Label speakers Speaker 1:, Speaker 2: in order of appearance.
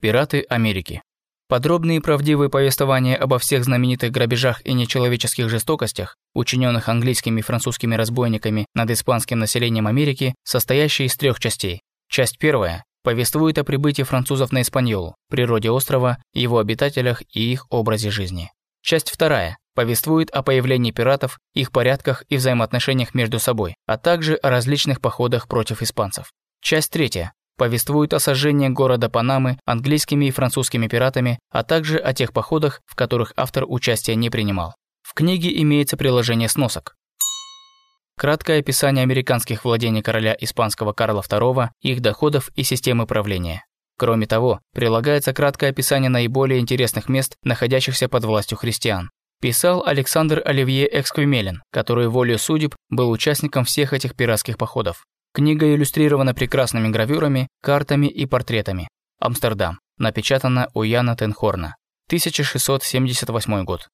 Speaker 1: Пираты Америки. Подробные и правдивые повествования обо всех знаменитых грабежах и нечеловеческих жестокостях, учиненных английскими и французскими разбойниками над испанским населением Америки, состоящие из трех частей. Часть первая повествует о прибытии французов на Испаньолу, природе острова, его обитателях и их образе жизни. Часть вторая повествует о появлении пиратов, их порядках и взаимоотношениях между собой, а также о различных походах против испанцев. Часть третья повествует о сожжении города Панамы английскими и французскими пиратами, а также о тех походах, в которых автор участия не принимал. В книге имеется приложение сносок. Краткое описание американских владений короля испанского Карла II, их доходов и системы правления. Кроме того, прилагается краткое описание наиболее интересных мест, находящихся под властью христиан. Писал Александр Оливье Эксквемелин, который волею судеб был участником всех этих пиратских походов. Книга иллюстрирована прекрасными гравюрами, картами и портретами. Амстердам. Напечатана у Яна Тенхорна. 1678 год.